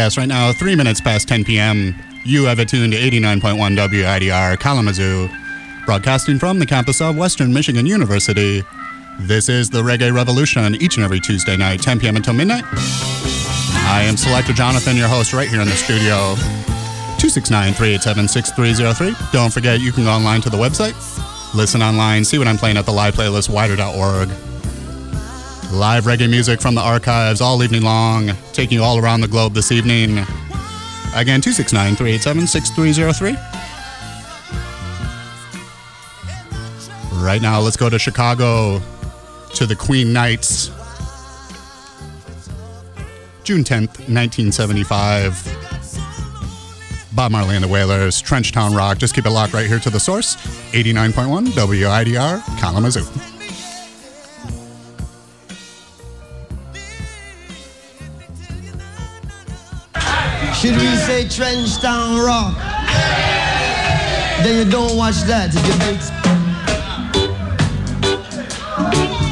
Yes, right now, three minutes past 10 p.m. You have attuned to 89.1 WIDR Kalamazoo, broadcasting from the campus of Western Michigan University. This is the Reggae Revolution each and every Tuesday night, 10 p.m. until midnight. I am Selector Jonathon, your host, right here in the studio. 269 387 6303. Don't forget, you can go online to the website, listen online, see what I'm playing at the live playlist, widr.org. Live reggae music from the archives all evening long, taking you all around the globe this evening. Again, 269 387 6303. Right now, let's go to Chicago to the Queen Knights. June 10th, 1975. Bob Marley and the Wailers, Trenchtown Rock. Just keep it locked right here to the source 89.1 WIDR Kalamazoo. Should we say Trenchtown Rock? Then you don't watch that. If you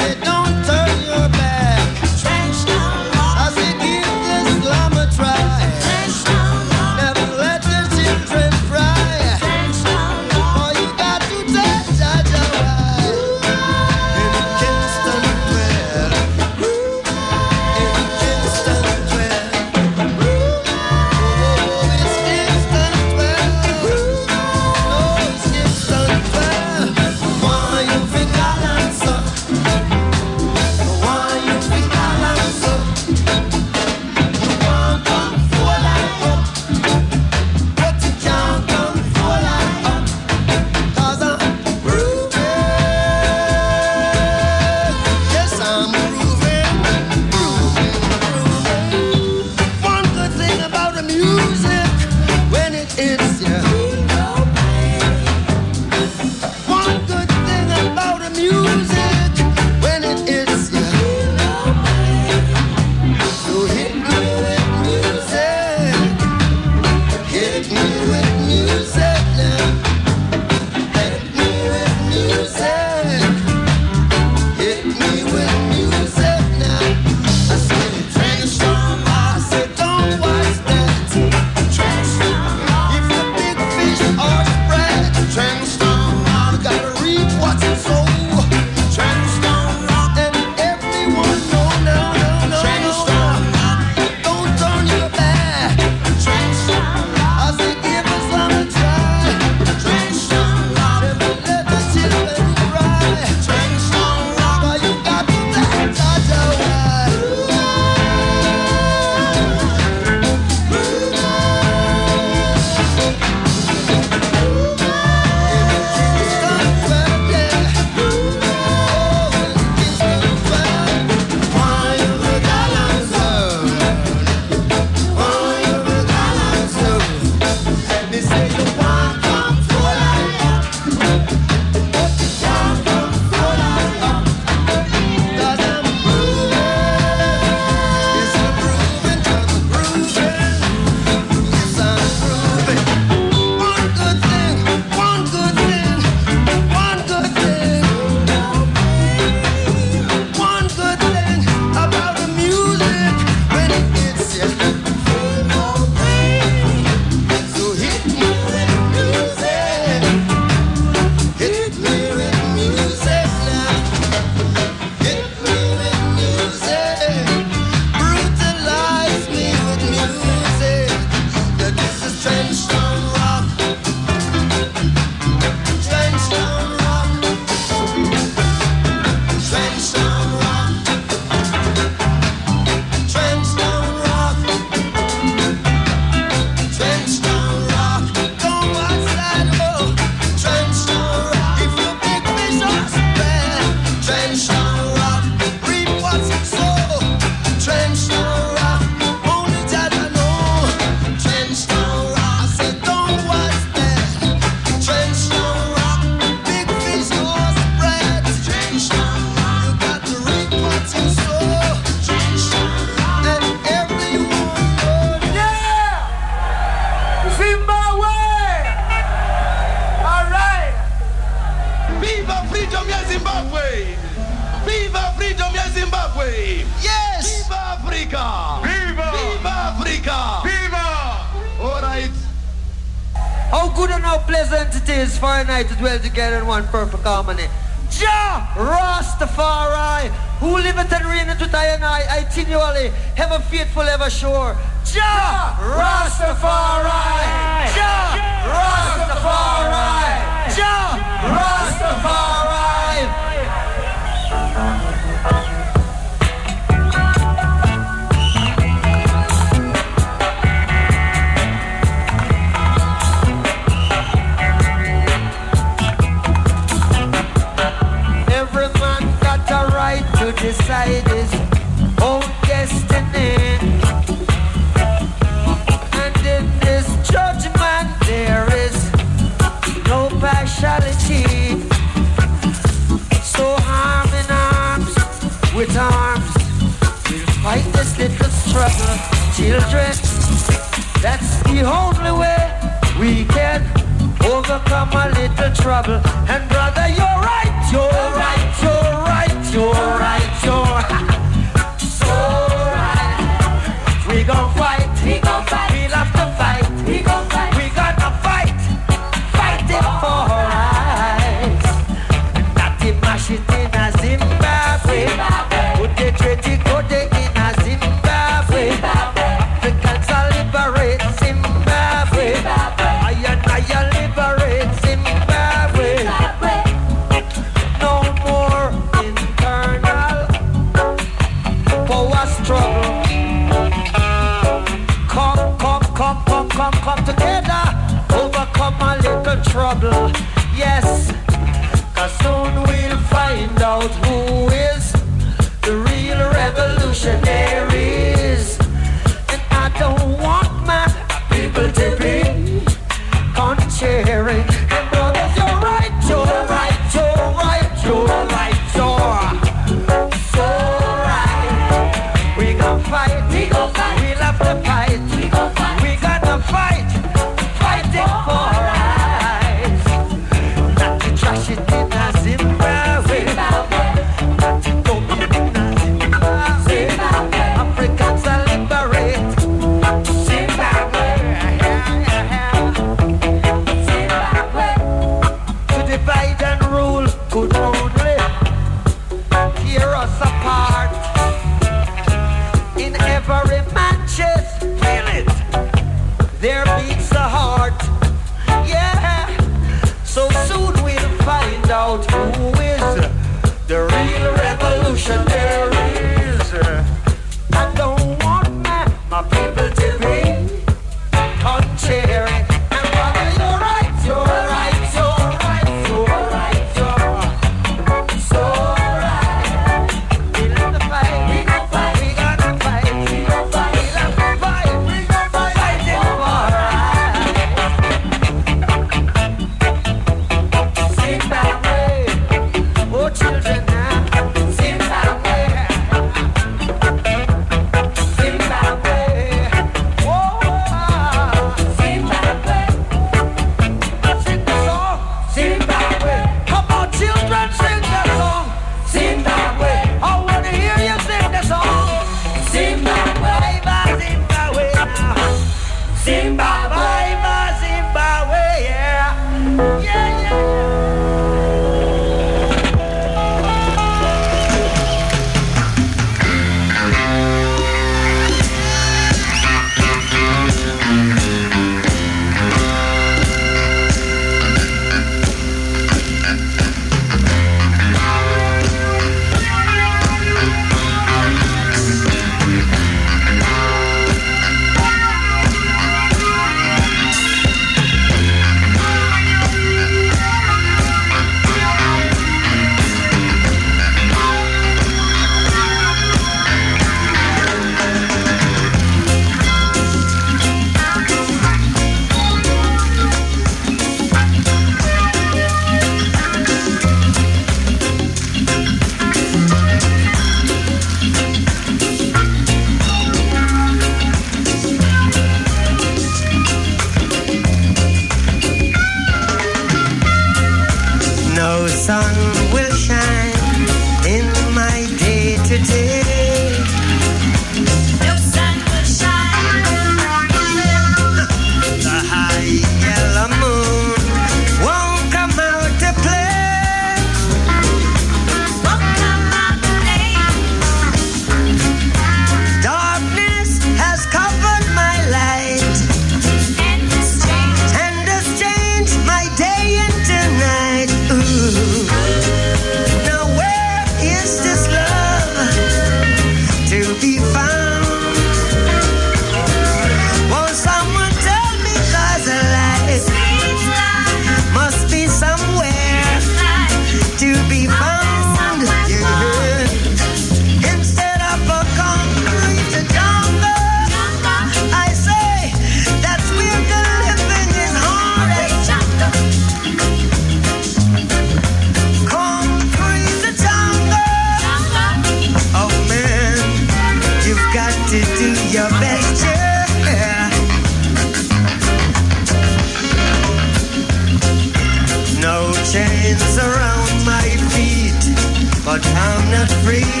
I'm not free.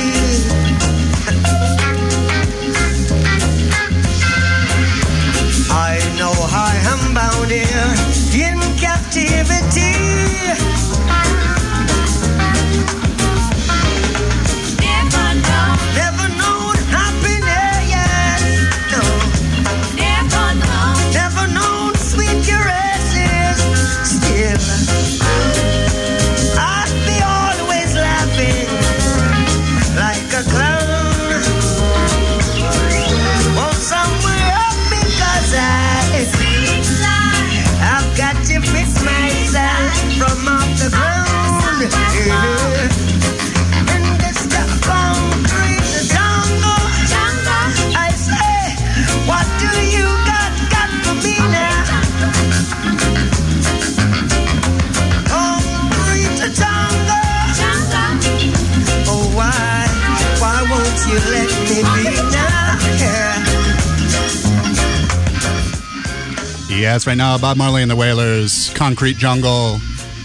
Yes, right now, Bob Marley and the Wailers, Concrete Jungle.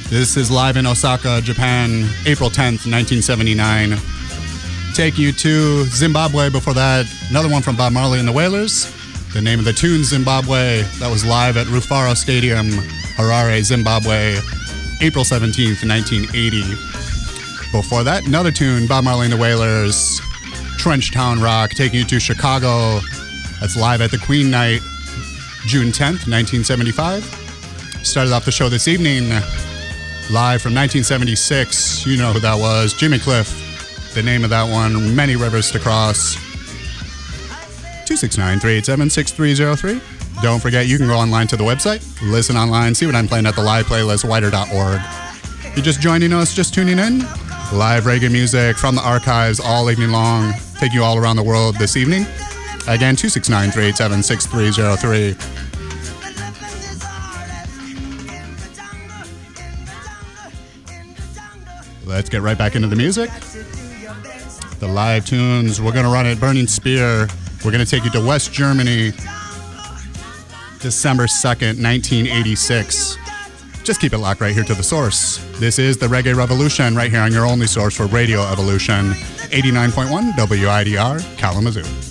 This is live in Osaka, Japan, April 10th, 1979. Take you to Zimbabwe before that. Another one from Bob Marley and the Wailers. The name of the tune, Zimbabwe. That was live at Rufaro Stadium, Harare, Zimbabwe, April 17th, 1980. Before that, another tune, Bob Marley and the Wailers, Trench Town Rock, taking you to Chicago. That's live at the Queen Knight, June 10th, 1975. Started off the show this evening, live from 1976. You know who that was Jimmy Cliff, the name of that one, Many Rivers to Cross. 269 387 6303. Don't forget, you can go online to the website, listen online, see what I'm playing at the live playlist, widr.org. You're just joining us, just tuning in. Live reggae music from the archives all evening long, take you all around the world this evening. Again, 269 387 6303. Let's get right back into the music. The live tunes. We're going to run it Burning Spear. We're going to take you to West Germany, December 2nd, 1986. Just keep it locked right here to the source. This is the Reggae Revolution right here on your only source for Radio Evolution, 89.1 WIDR Kalamazoo.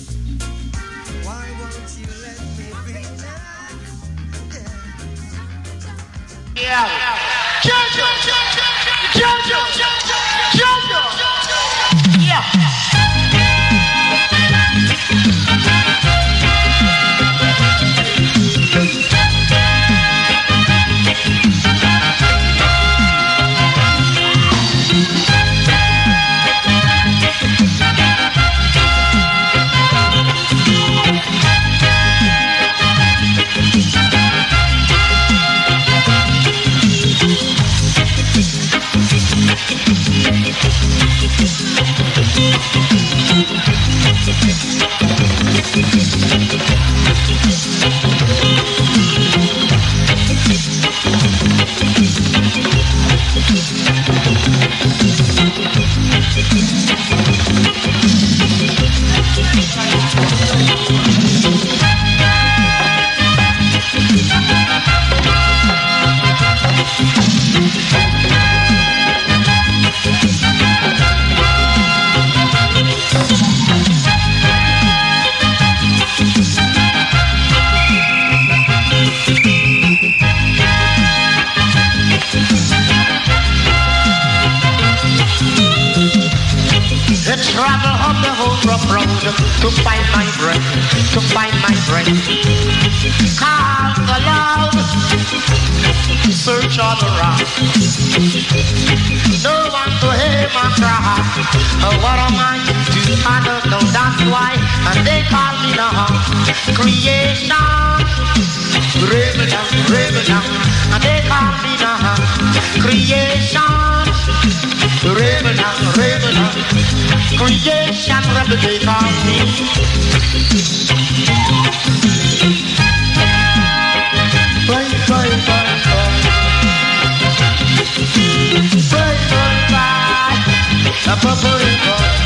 They call me now creation. Revenant, and they call me now creation. Revenant, revenant, creation, rebel they call me. Bye, bye, bye, bye. Bye, bye, bye.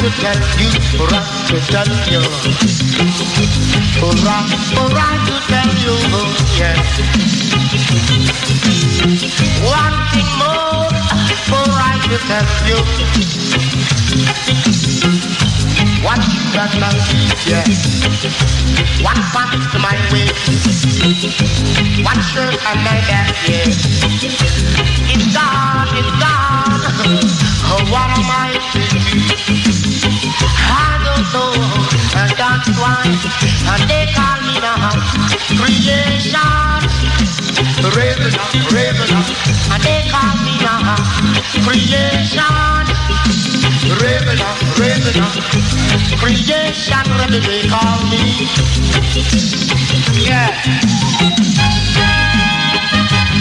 to tell you, for I to tell you, for I, for I to tell you, yes. One thing more for I to tell you. What my feet, yeah. What pants to my waist. What shirt on my back, yeah. It's gone, it's gone. Oh, what am I to do? I don't know, and that's why and they call me now creation. Raven up, raven up, and they call me now creation. Raven up, raven up, creation, rebel they call me. Yeah.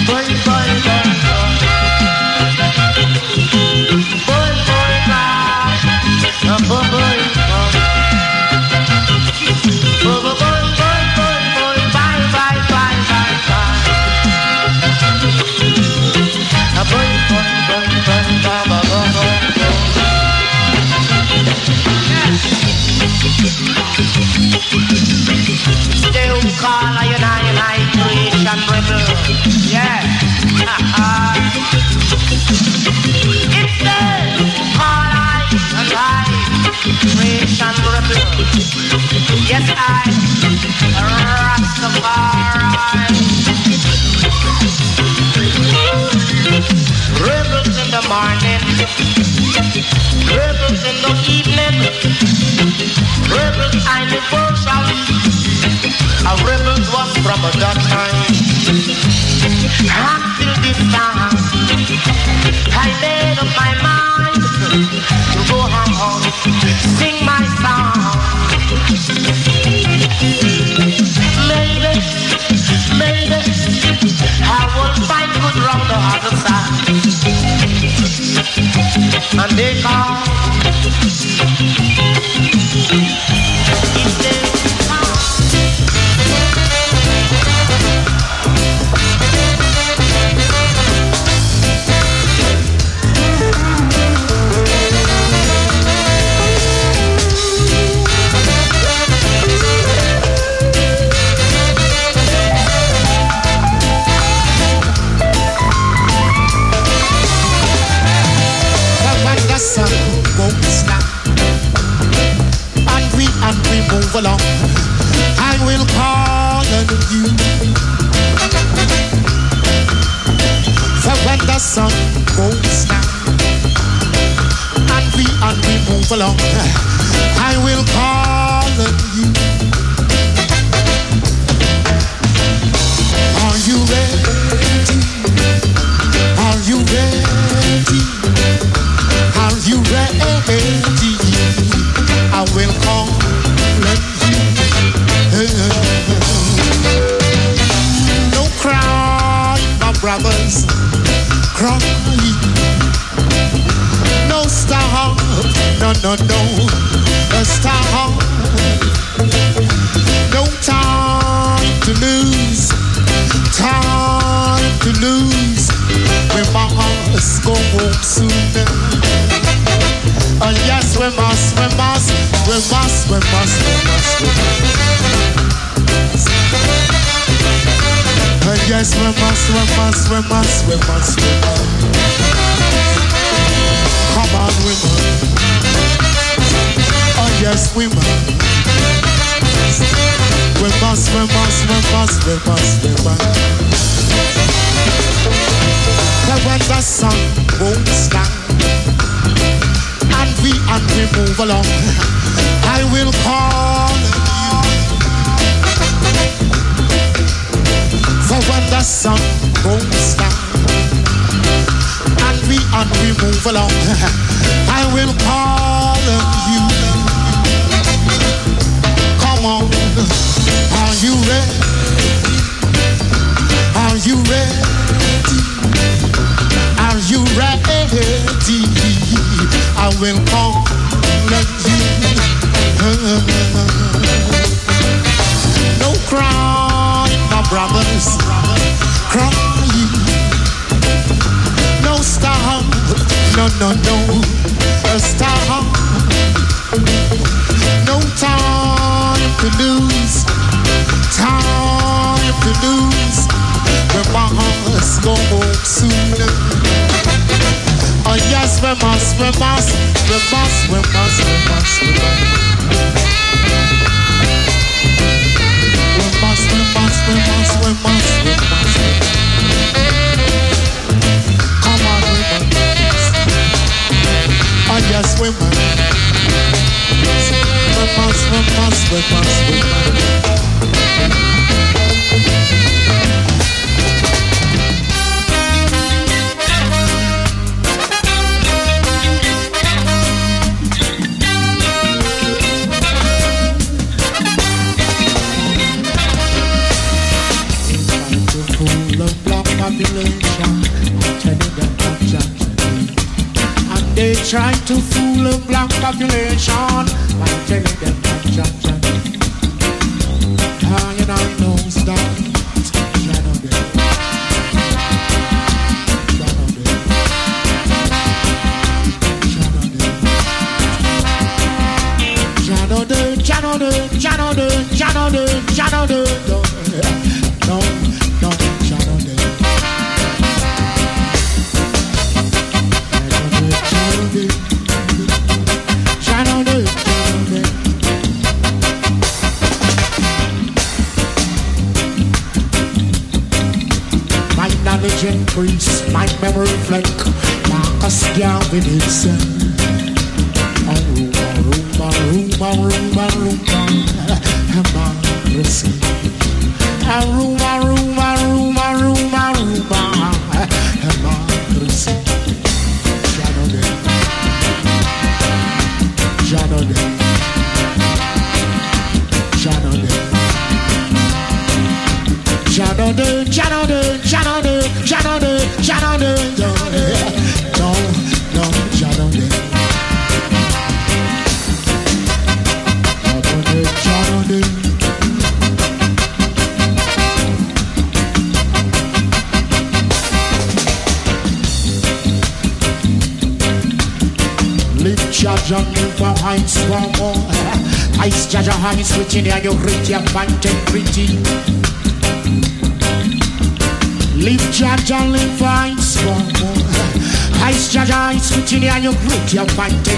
Boy, boy, boy, boy. Boy, boy, boy. Boy, boy, boy. Still call I and I and I creation rebel. Yeah. still call I and I creation. Yes, I. Rebels in the morning, rebels in the evening, rebels anniversary. A rebel was from that time until this time. I made up my mind to go home, sing my song. Maybe, maybe I will find good round the other side. And they call. go home soon. Oh yes, we must, we must, we must, we must, we must, we must, we must, we must, we must, we must, we must. Come on, we must. We must. We must, we must, we must, we must. They try to fool a black population by telling them fleck. Marcus Garvey did say. Sitting on your rich, your bunch and. Live judge only finds one more. Ice judge, ice, continue on your great, your bunch.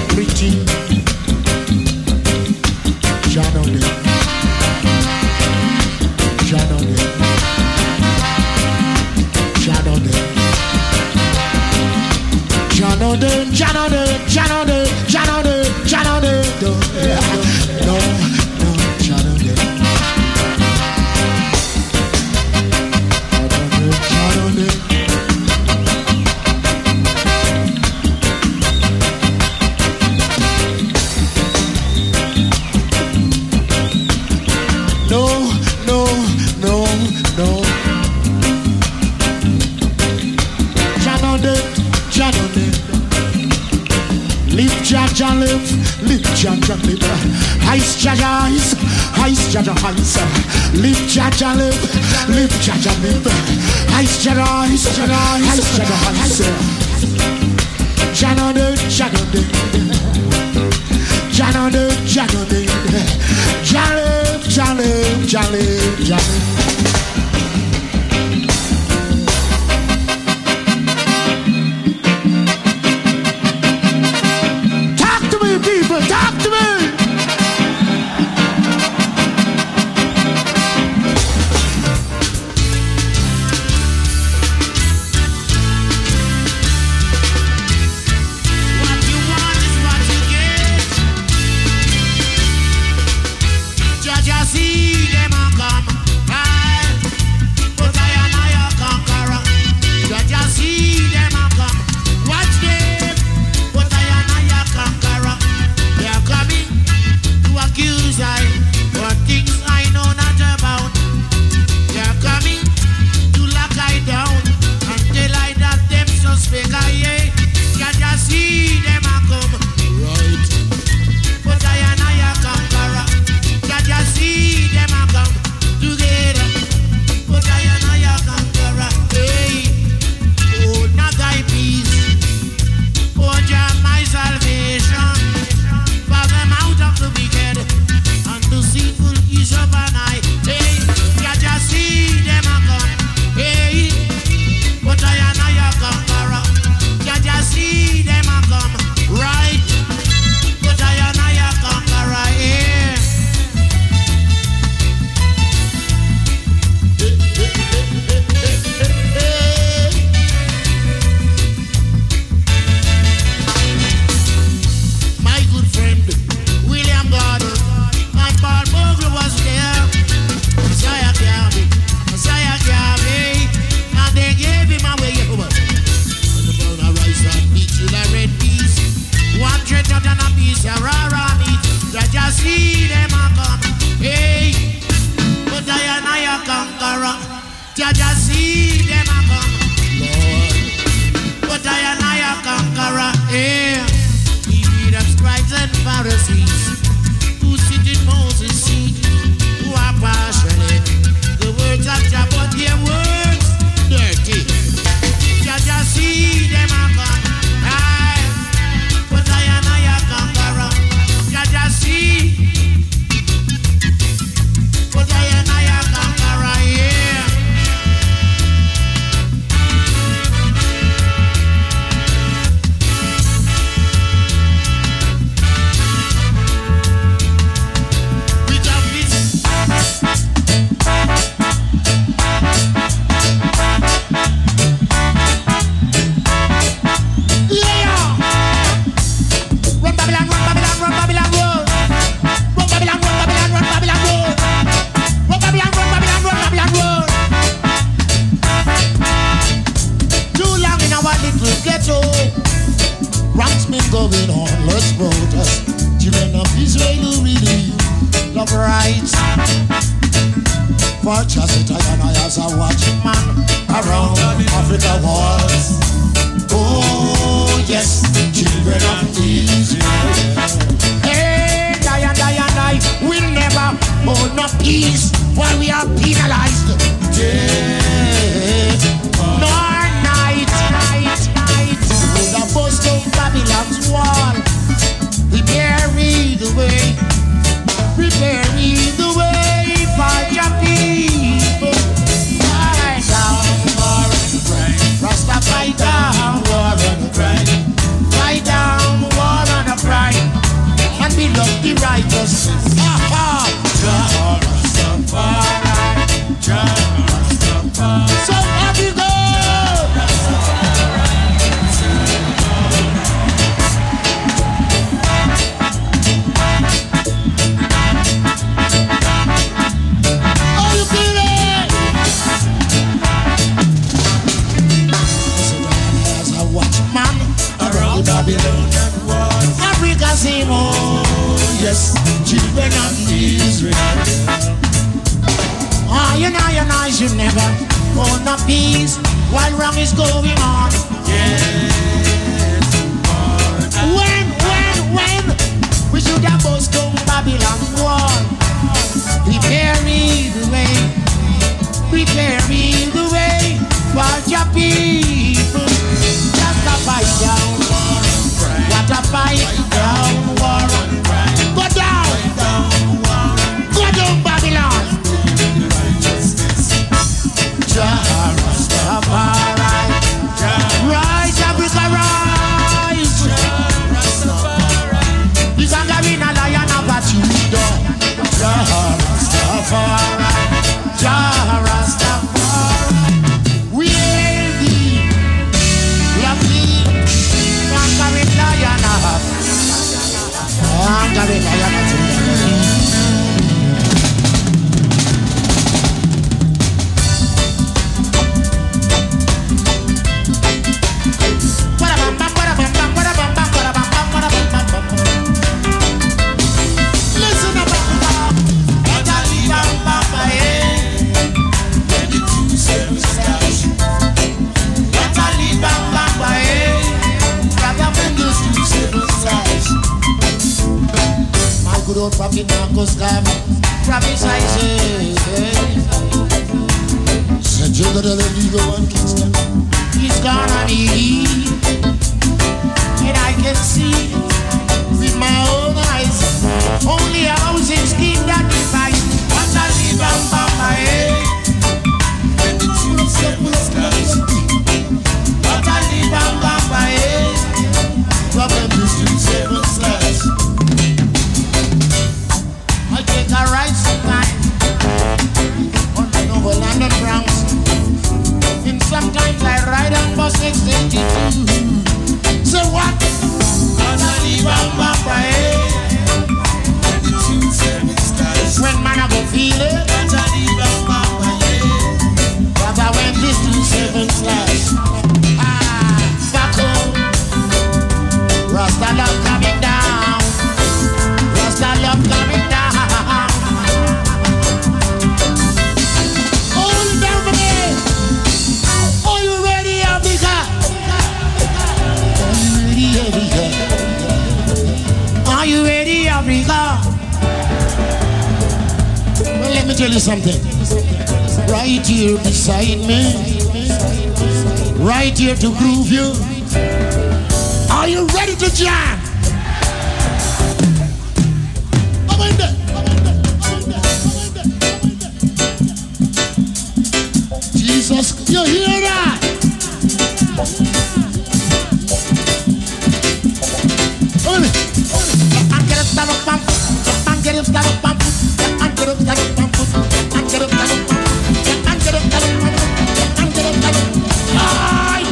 Aye.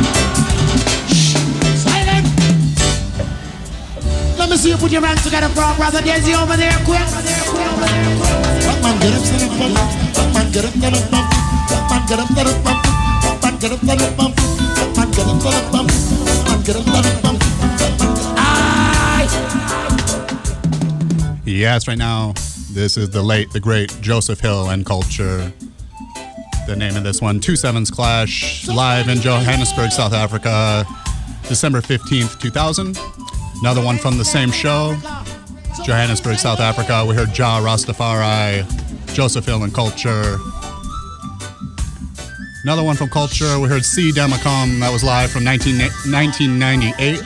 Shh. Silent. Let me see you get up, stand up, pump. Man, get up, stand up, pump. Man, get up, stand up, pump. Man, get up, stand up, pump. Man, get up, stand up, pump. Man, get up, stand up, pump. Yes, right now, this is the late, the great Joseph Hill and Culture. The name of this one, Two Sevens Clash, live in Johannesburg, South Africa, December 15th, 2000. Another one from the same show, Johannesburg, South Africa. We heard Jah Rastafari, Joseph Hill and Culture. Another one from Culture, we heard See Dem A Come, that was live from 19, 1998.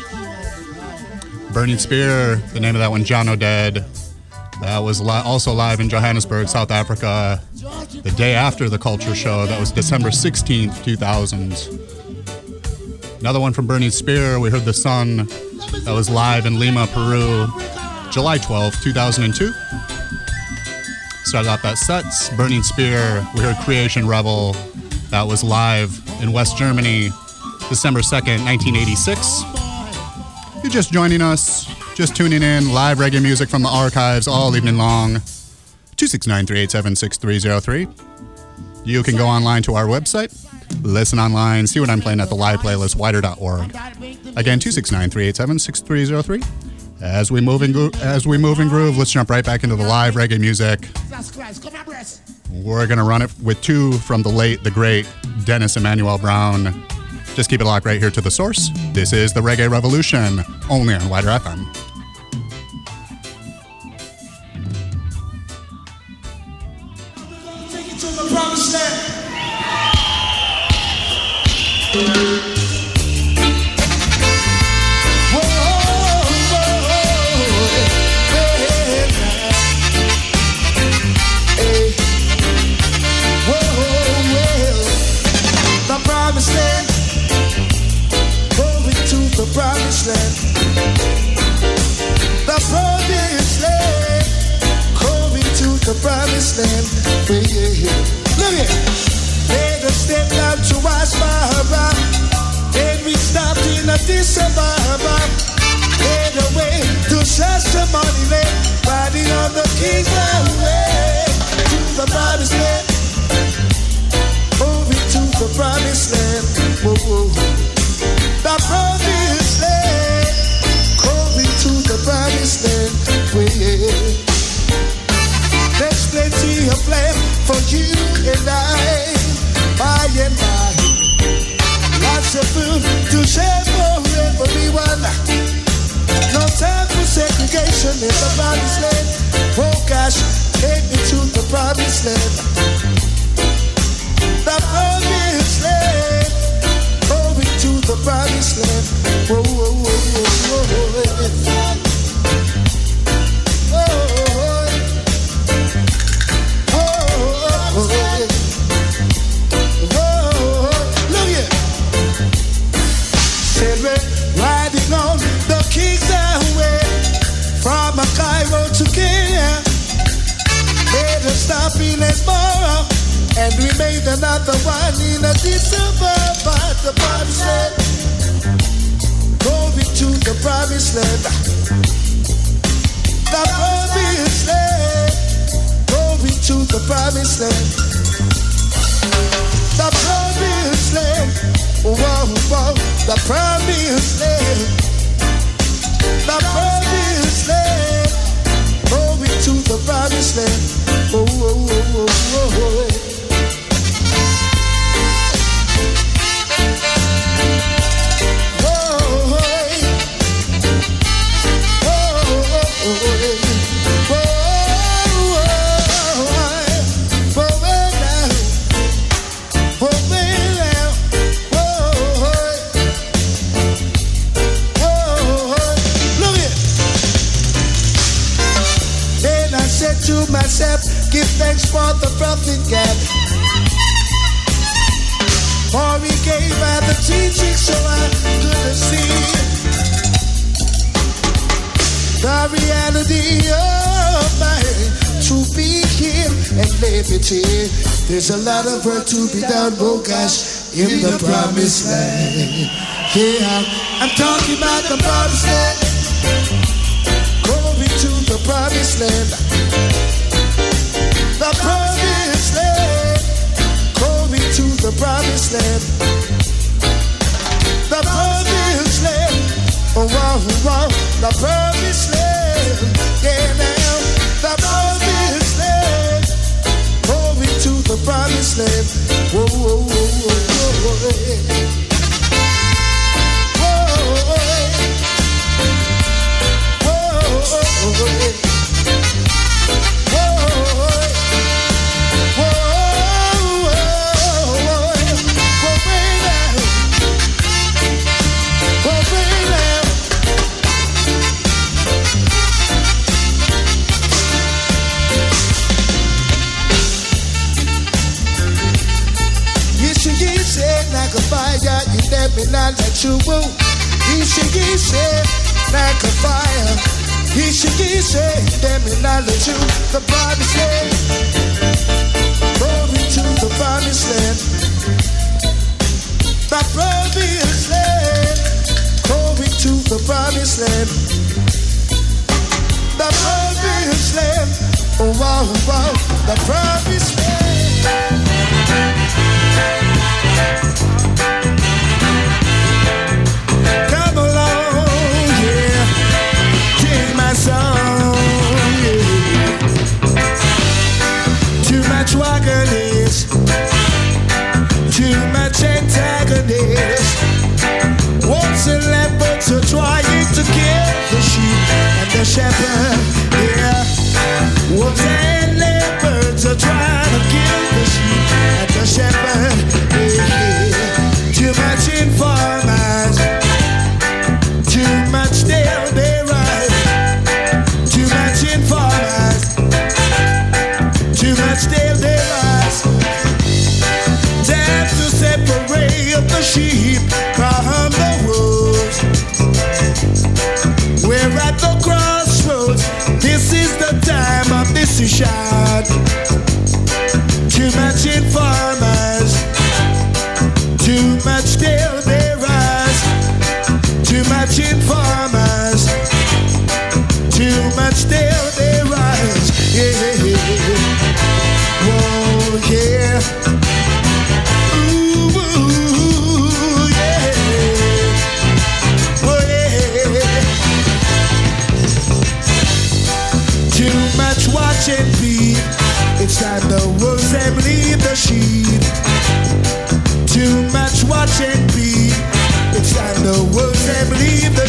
Burning Spear, the name of that one, Jah No Dead. That was li- also live in Johannesburg, South Africa, the day after the Culture Show. That was December 16th, 2000. Another one from Burning Spear, we heard The Sun. That was live in Lima, Peru, July 12th, 2002. Started out that sets, Burning Spear, we heard Creation Rebel. That was live in West Germany, December 2nd, 1986. You're just joining us, just tuning in, live reggae music from the archives all evening long. 269 387 6303. You can go online to our website, listen online, see what I'm playing at the live playlist, widr.org. Again, 269 387 6303. As we move in as we move and groove, let's jump right back into the live reggae music. We're gonna run it with two from the late, the great Dennis Emmanuel Brown. Just keep it locked right here to the source. This is the Reggae Revolution, only on WIDR FM. To. Addis Ababa. Head away to Shashamane Land. Riding on the King's Highway. To the promised land. Moving to the promised land. Whoa, whoa. The promised land. Going to the promised land. Way. There's plenty of land for you and I, by and by. Lots of food to share everyone. No time for segregation in the promised land. Oh gosh, take me to the promised land. The promised land. Oh, to the promised land. Whoa, whoa, whoa. sled.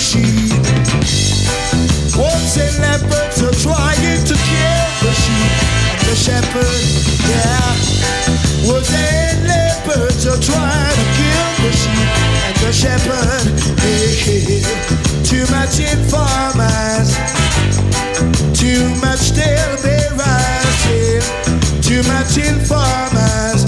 sheep. Wolves and leopards are trying to kill the sheep. The shepherd, yeah. Wolves and leopards are trying to kill the sheep. And the shepherd, hey, Too much in farmers. Too much till they rise. Too much in farmers.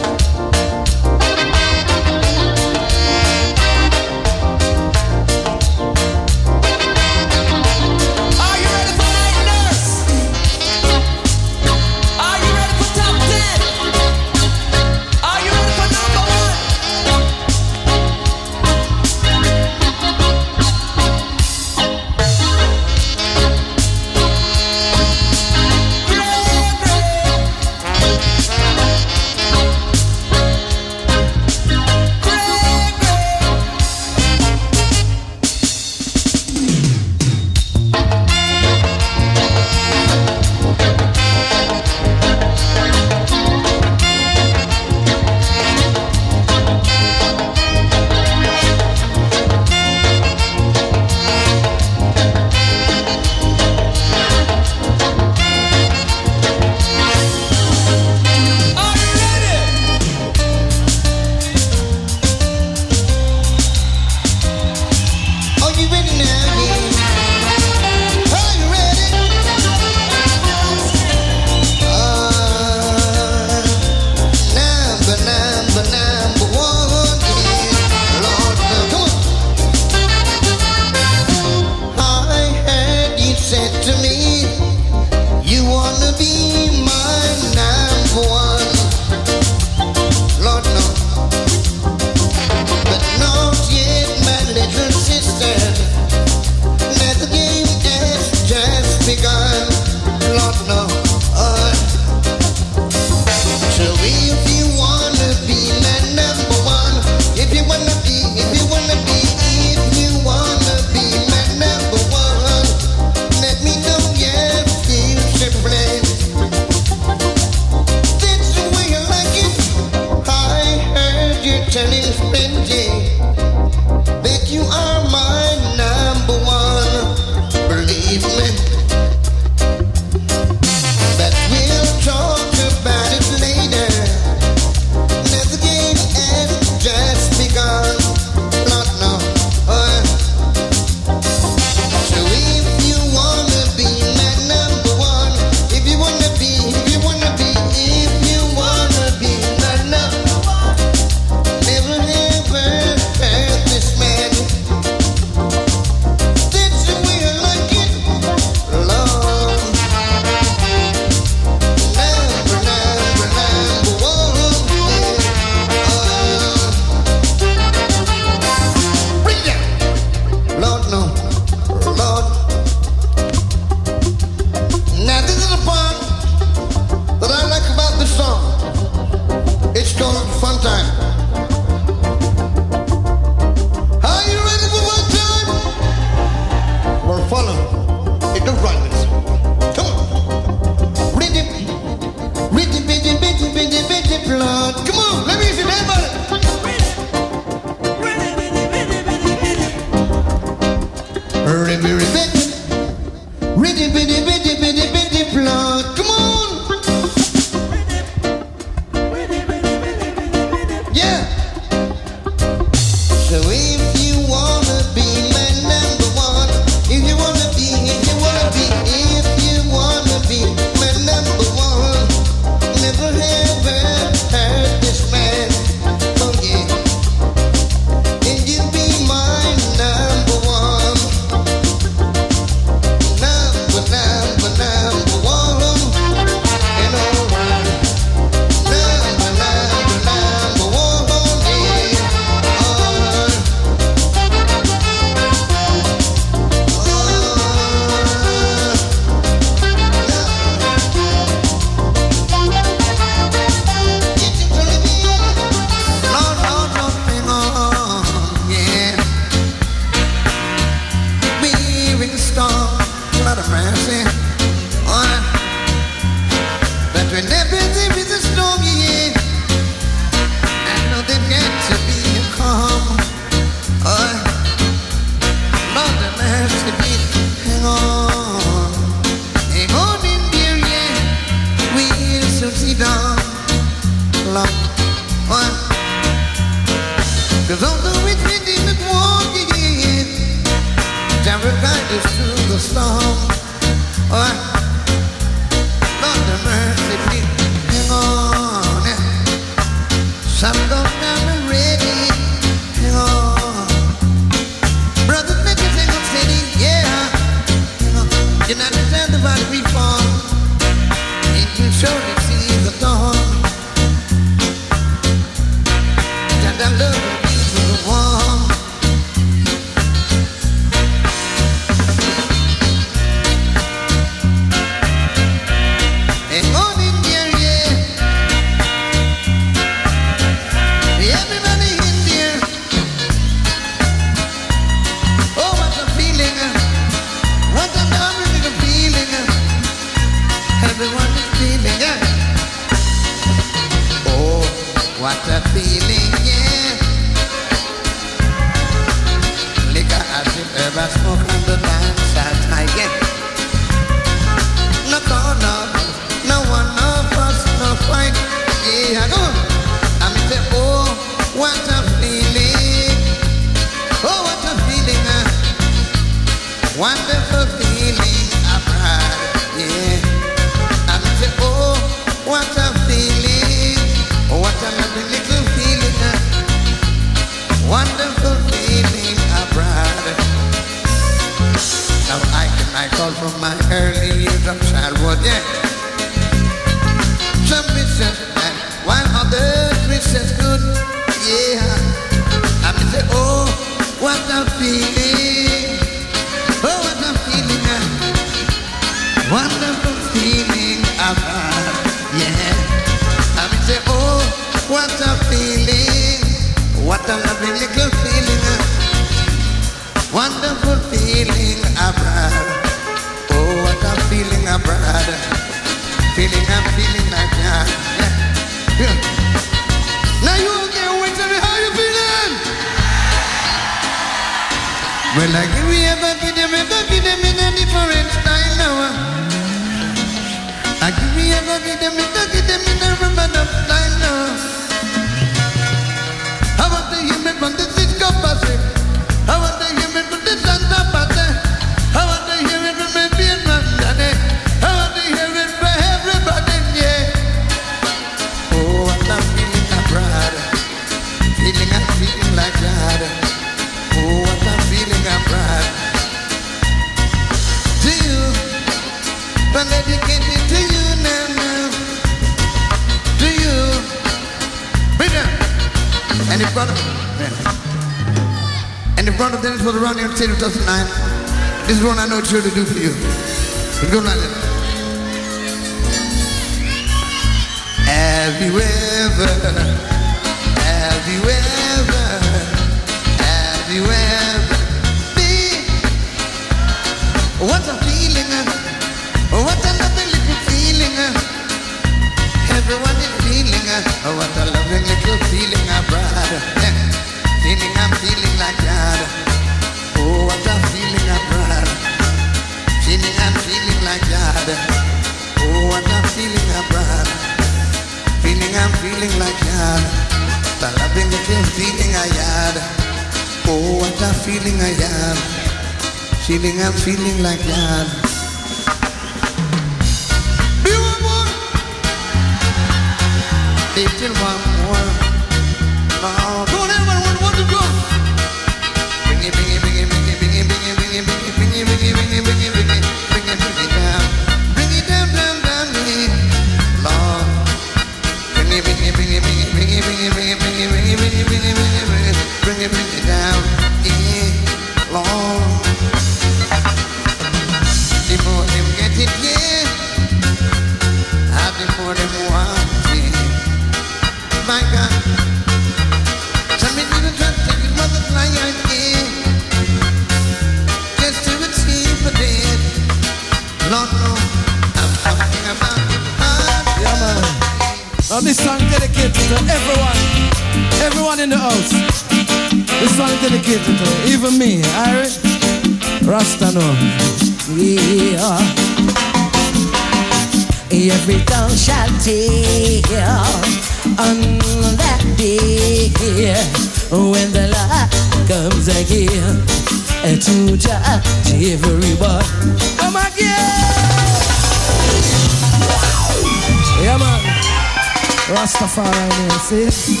Rastafari here, see?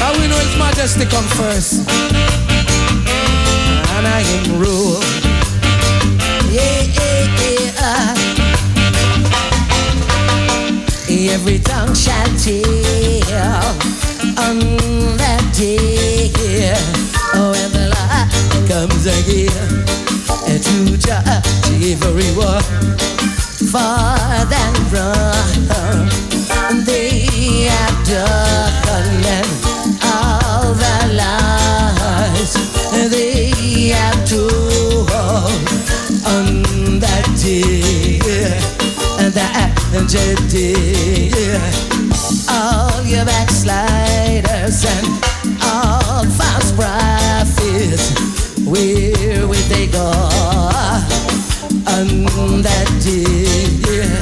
But we know His Majesty come first. And I am rule. Yeah, yeah, yeah. Every tongue shall tell on that day Oh, when the Lord comes again to judge everyone for that wrong. Sunday after calling all the lies they have told on that day, that day. All your backsliders and all false prophets, where would they go on that day?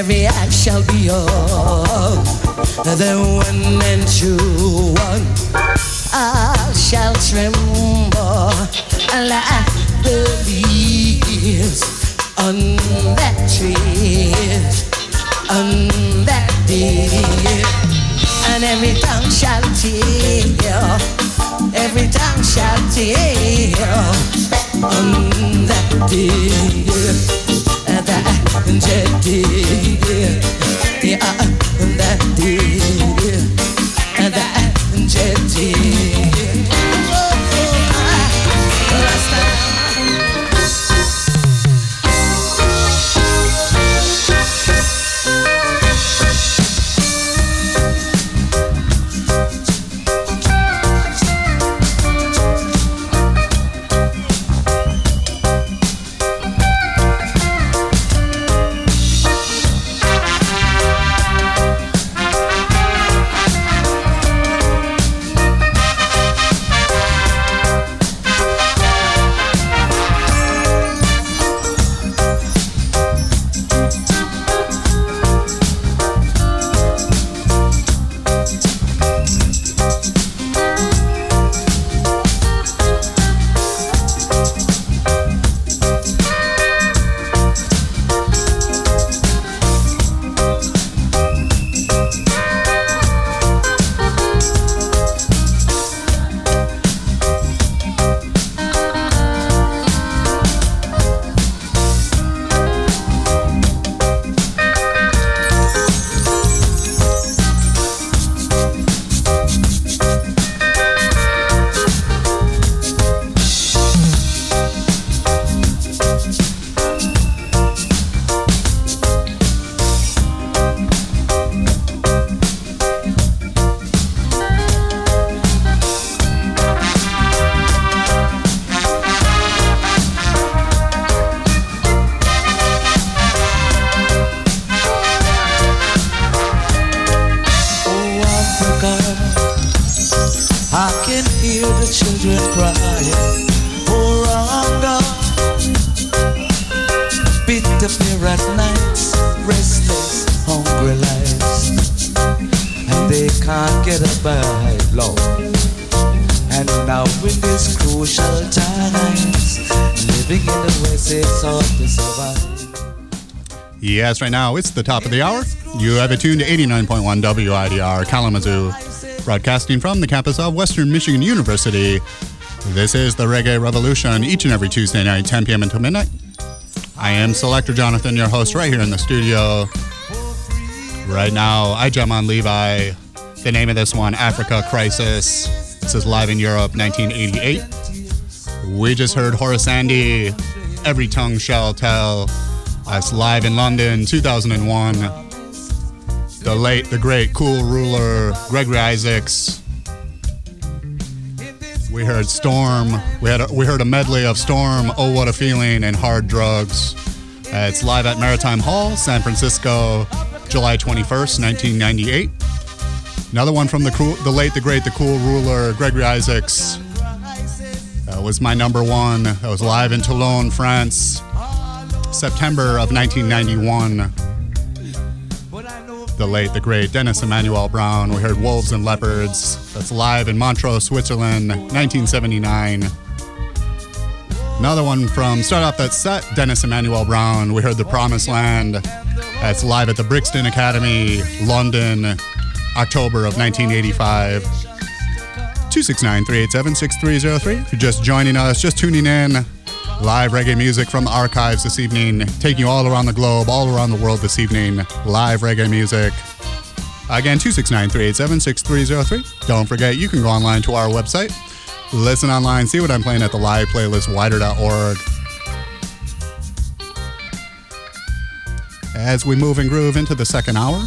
every act shall be yours. The one and true. Right now it's the top of the hour. You have it tuned to 89.1 WIDR Kalamazoo, broadcasting from the campus of Western Michigan University. This is the Reggae Revolution each and every Tuesday night, 10 p.m. until midnight. I am Selector Jonathon, your host, right here in the studio. Right now, Ijahman Levi. The name of this one, Africa Crisis. This is live in Europe, 1988. We just heard Horace Andy, Every Tongue Shall Tell. That's live in London, 2001. The late, the great, cool ruler, Gregory Isaacs. We heard Storm. We had a, we heard a medley of Storm, Oh What a Feeling, and Hard Drugs. It's live at Maritime Hall, San Francisco, July 21st, 1998. Another one from the cool, the late, the great, the cool ruler, Gregory Isaacs. That was my number one. That was live in Toulon, France, September of 1991. The late, the great Dennis Emmanuel Brown. We heard Wolves and Leopards. That's live in Montreux, Switzerland, 1979. Another one from start off that set, Dennis Emmanuel Brown. We heard The Promised Land. That's live at the Brixton Academy, London, October of 1985. 269 387 6303. If you're just joining us, just tuning in, live reggae music from the archives this evening, taking you all around the globe, all around the world this evening. Live reggae music. Again, 269 387 6303. Don't forget, you can go online to our website, listen online, see what I'm playing at the live playlist, widr.org. As we move and groove into the second hour,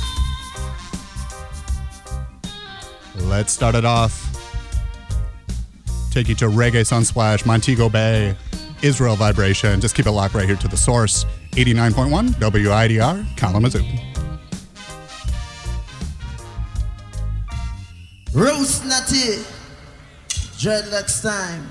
let's start it off. Take you to Reggae Sunsplash, Montego Bay, Israel Vibration. Just keep it locked right here to the source. 89.1 WIDR, Kalamazoo. Roots Natty. Dreadlocks time.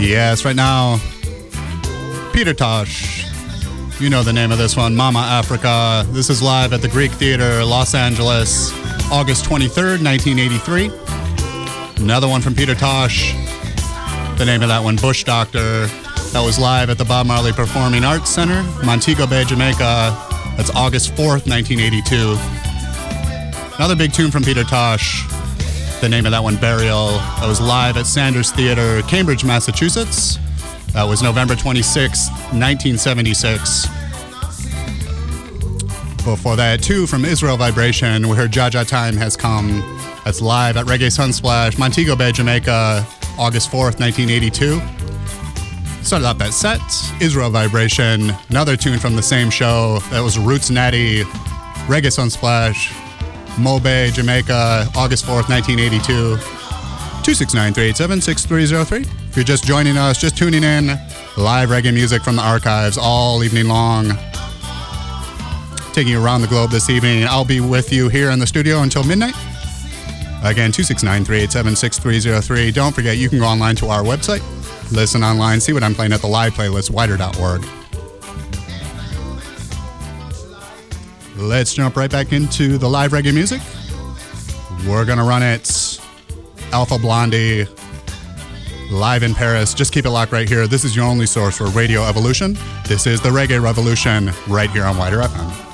Yes, right now, Peter Tosh. You know the name of this one, Mama Africa. This is live at the Greek Theater, Los Angeles, August 23rd, 1983. Another one from Peter Tosh. The name of that one, Bush Doctor. That was live at the Bob Marley Performing Arts Center, Montego Bay, Jamaica. That's August 4th, 1982. Another big tune from Peter Tosh. The name of that one, Burial. That was live at Sanders Theater, Cambridge, Massachusetts. That was November 26, 1976. Before that, two from Israel Vibration. We heard Jah Jah Time Has Come. That's live at Reggae Sunsplash, Montego Bay, Jamaica, August 4th, 1982. Started out that set, Israel Vibration. Another tune from the same show. That was Roots Natty, Reggae Sunsplash, Mo Bay, Jamaica, August 4th, 1982. 269-387-6303. If you're just joining us, just tuning in, live reggae music from the archives all evening long. Taking you around the globe this evening. I'll be with you here in the studio until midnight. Again, 269-387-6303. Don't forget, you can go online to our website, listen online, see what I'm playing at the live playlist, widr.org. Let's jump right back into the live reggae music. We're going to run it Alpha Blondy live in Paris. Just keep it locked right here. This is your only source for Radio Evolution. This is the Reggae Revolution right here on WIDR FM.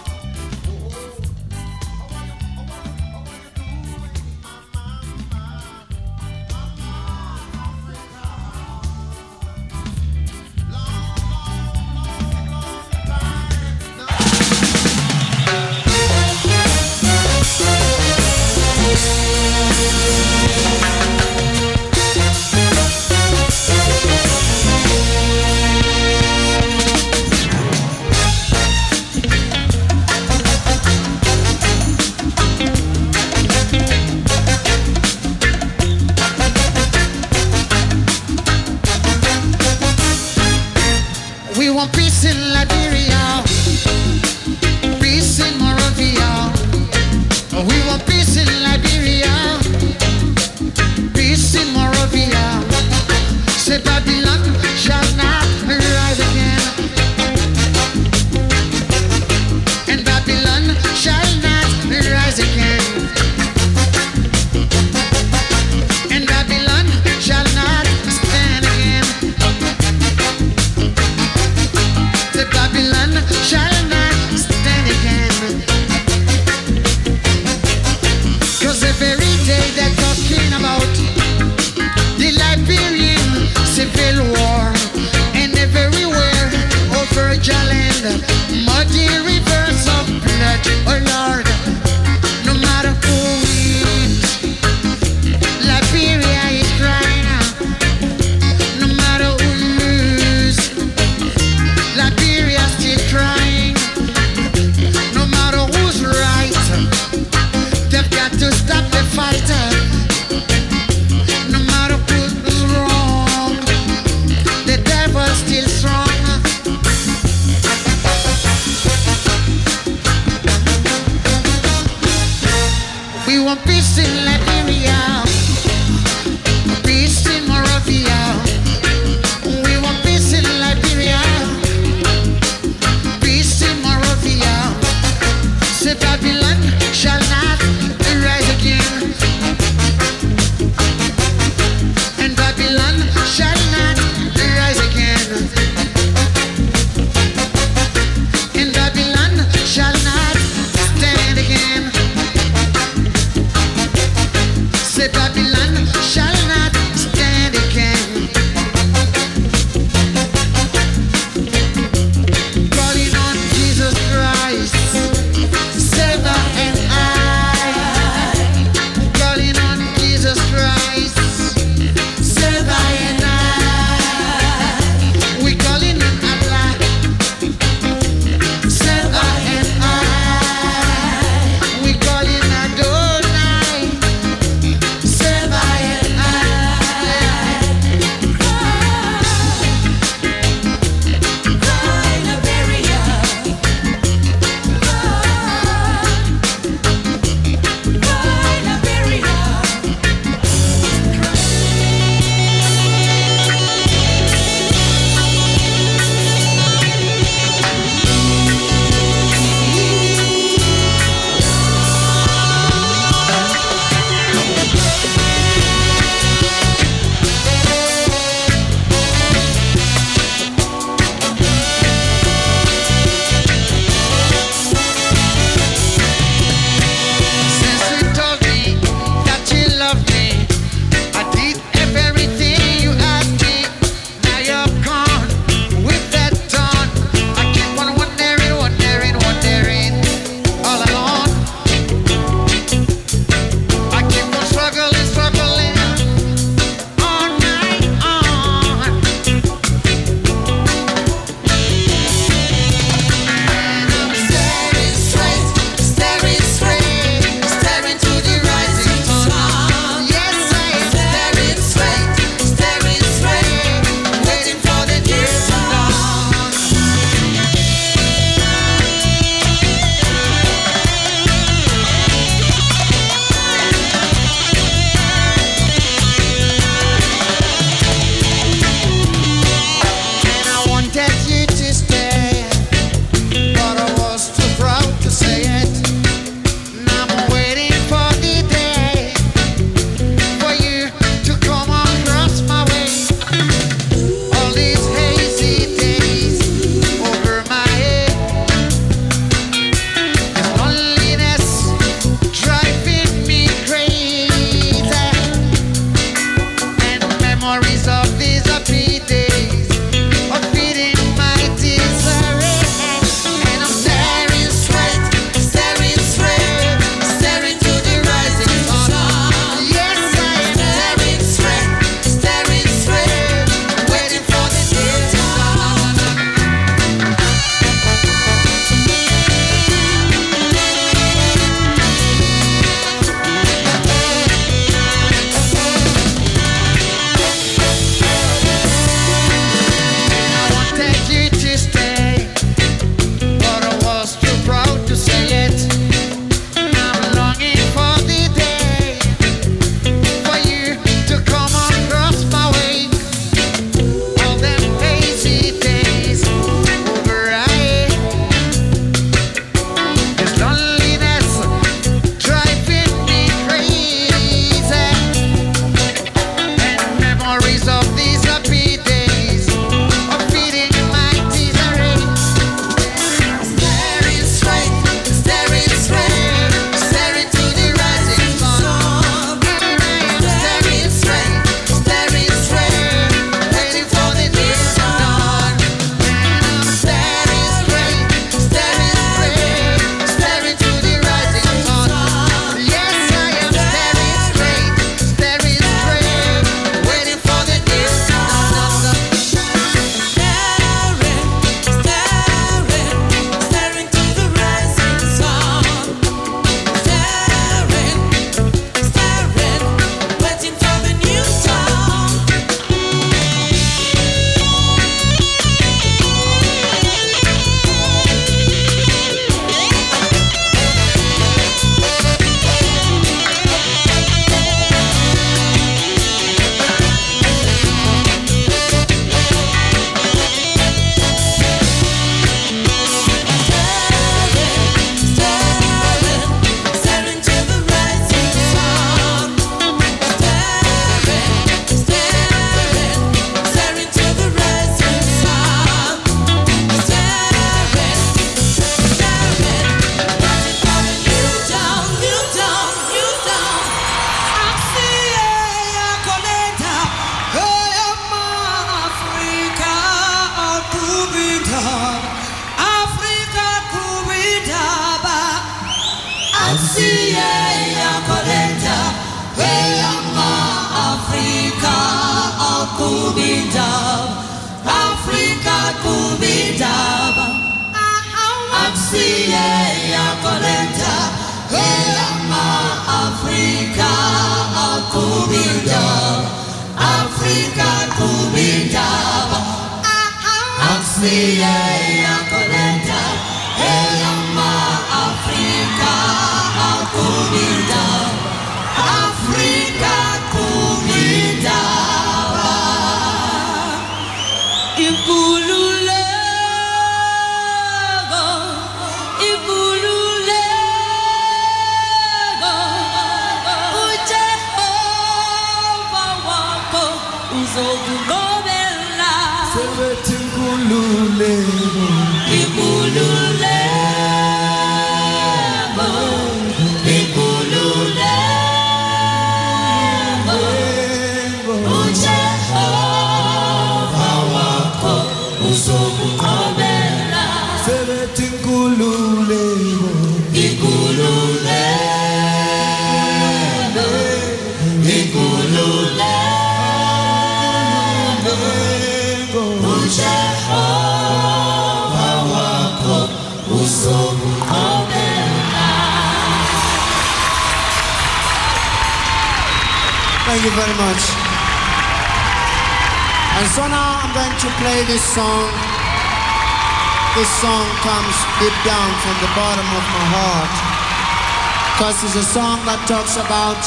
Because it's a song that talks about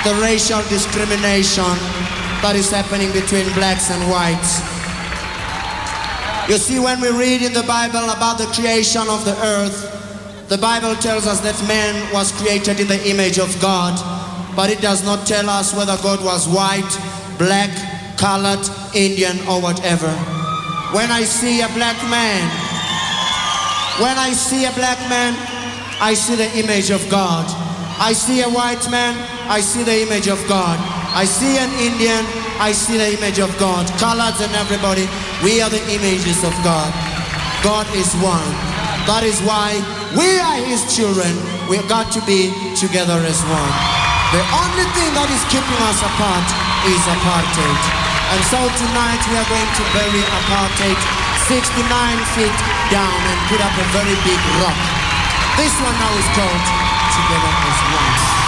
the racial discrimination that is happening between blacks and whites. You see, when we read in the Bible about the creation of the earth, the Bible tells us that man was created in the image of God, but it does not tell us whether God was white, black, colored, Indian, or whatever. When I see a black man, when I see a black man, I see the image of God. I see a white man, I see the image of God. I see an Indian, I see the image of God. Colors and everybody, we are the images of God. God is one. That is why we are His children. We've got to be together as one. The only thing that is keeping us apart is apartheid. And so tonight we are going to bury apartheid 69 feet down and put up a very big rock. This one now is called Together as One.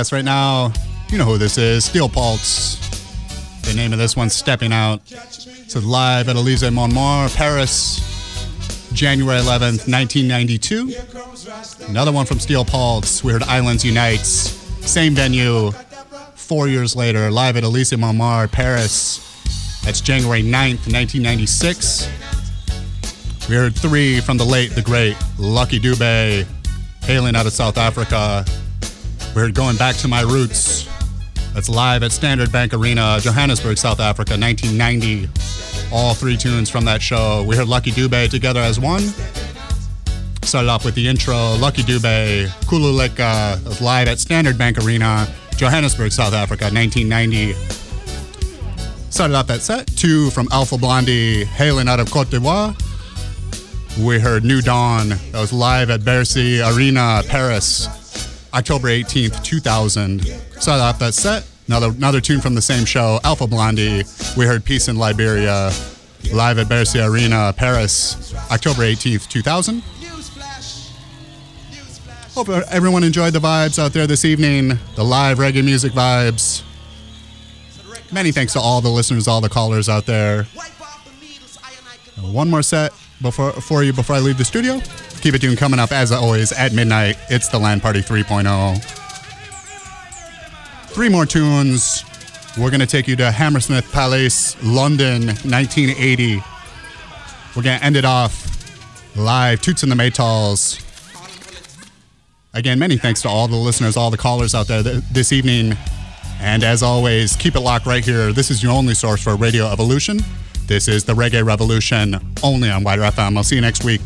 Yes, right now, you know who this is. Steel Pulse. The name of this one's Stepping Out. It's live at Elysee Montmartre, Paris, January 11th, 1992. Another one from Steel Pulse. We heard Islands Unites. Same venue, four years later, live at Elysee Montmartre, Paris. That's January 9th, 1996. We heard three from the late, the great Lucky Dube, hailing out of South Africa. We heard Going Back to My Roots. That's live at Standard Bank Arena, Johannesburg, South Africa, 1990. All three tunes from that show. We heard Lucky Dube together as one. Started off with the intro, Lucky Dube, Kululeka, live at Standard Bank Arena, Johannesburg, South Africa, 1990. Started off that set, two from Alpha Blondy, hailing out of Cote d'Ivoire. We heard New Dawn, that was live at Bercy Arena, Paris, October 18th, 2000. Started off that set, another, another tune from the same show, Alpha Blondy. We heard Peace in Liberia, live at Bercy Arena, Paris, October 18th, 2000. Hope everyone enjoyed the vibes out there this evening, the live reggae music vibes. Many thanks to all the listeners, all the callers out there. One more set before for you before I leave the studio. Keep it tuned coming up as always at midnight. It's the Land Party 3.0. Three more tunes. We're gonna take you to Hammersmith Palace, London, 1980. We're gonna end it off live, Toots and the Maytals. Again, many thanks to all the listeners, all the callers out there th- this evening. And as always, keep it locked right here. This is your only source for Radio Evolution. This is the Reggae Revolution, only on WIDR FM. I'll see you next week.